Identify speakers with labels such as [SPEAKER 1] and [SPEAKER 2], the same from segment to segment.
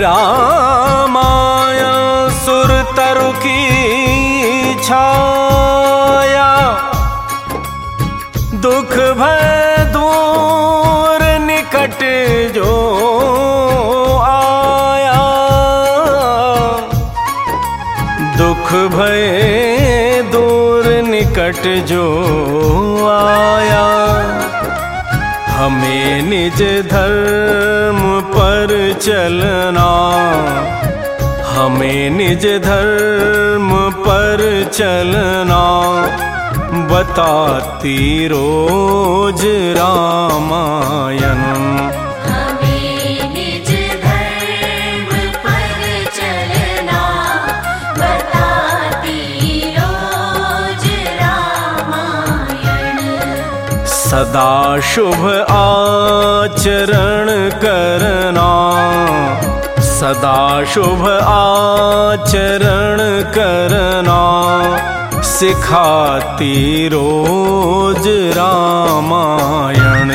[SPEAKER 1] रामायण सुर तरु की छाया। दुख भय दूर निकट जो आया। दुख भय दूर निकट जो आया। हमें निज धर्म पर चलना। हमें निज धर्म पर चलना। बताती रोज रामायण। सदा शुभ आचरण करना। सदा शुभ आचरण करना। सिखाती रोज रामायण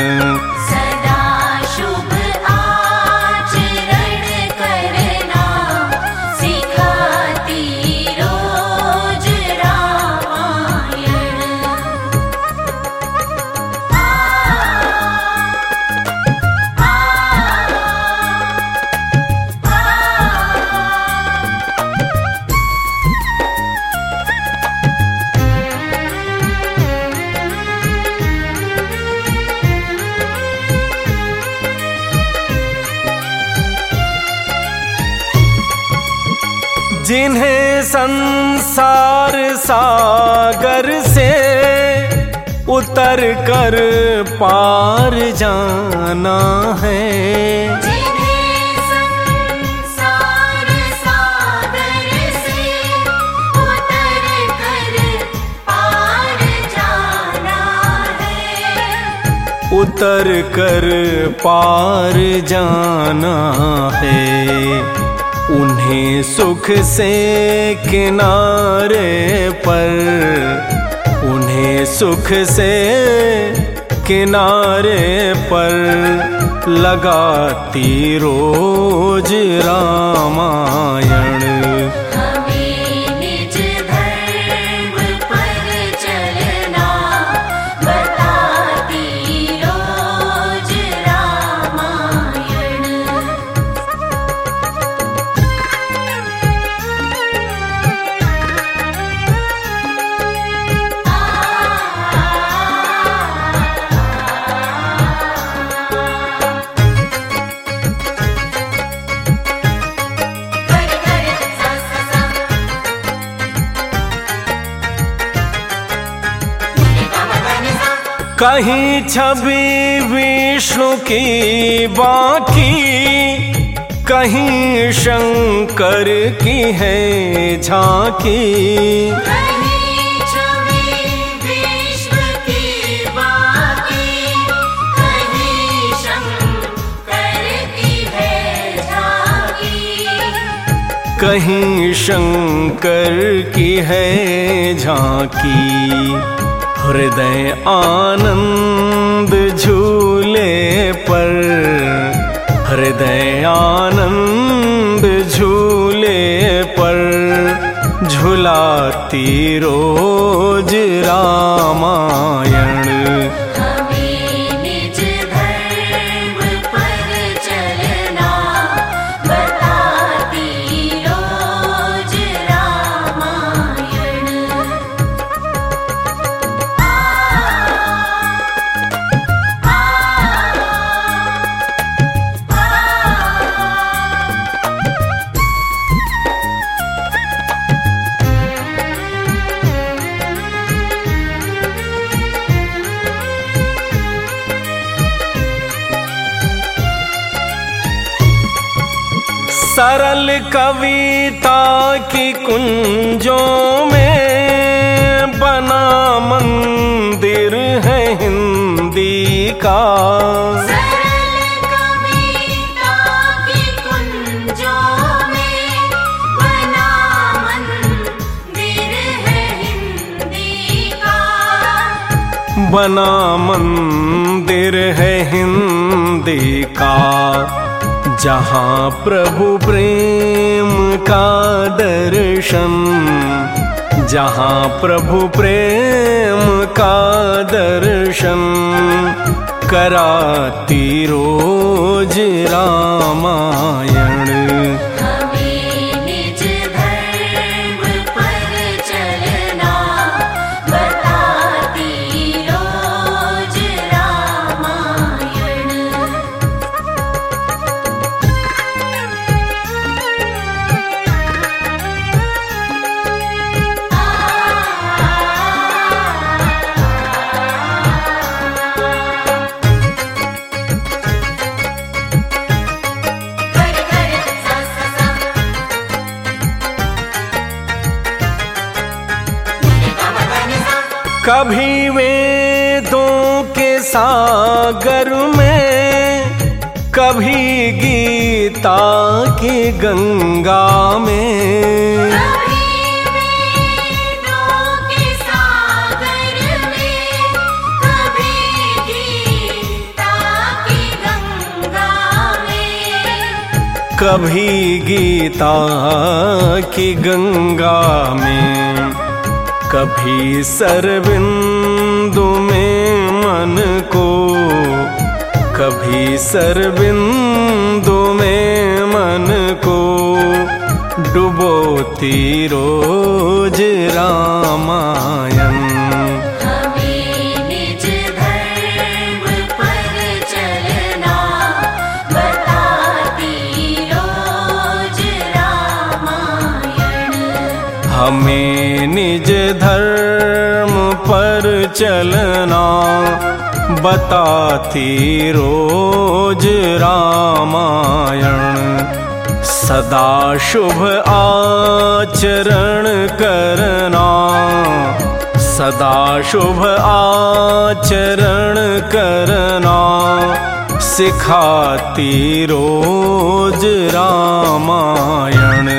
[SPEAKER 1] जिन्हें संसार सागर से उतर कर पार जाना है।
[SPEAKER 2] उतर कर पार जाना है।
[SPEAKER 1] उन्हें सुख से किनारे पर उन्हें सुख से किनारे पर लगाती रोज रामायण। कहीं छवि विष्णु की बाकी कहीं शंकर की है झांकी।
[SPEAKER 2] कहीं छवि विश्व की बाकी कहीं शंकर की है झांकी।
[SPEAKER 1] हृदय आनंद झूले पर। हृदय आनंद झूले पर। झुलाती रोज रामायण। सरल कविता की कुंजों में बना मंदिर है हिंदी का।
[SPEAKER 2] बना मंदिर है हिंदी का।
[SPEAKER 1] जहाँ प्रभु प्रेम का दर्शन जहाँ प्रभु प्रेम का दर्शन कराती रोज रामायण। कभी वेदों के सागर में कभी गीता की गंगा में।
[SPEAKER 2] कभी के सागर में कभी गीता की गंगा में।
[SPEAKER 1] कभी गीता की गंगा में। कभी सरबिंदु में मन को कभी सरबिंदु में मन को डुबोती
[SPEAKER 2] रोज रामायण
[SPEAKER 1] हमें निज धर्म पर चलना, बताती रोज रामायण। सदा शुभ आचरण करना, सदा शुभ आचरण करना, सिखाती रोज रामायण।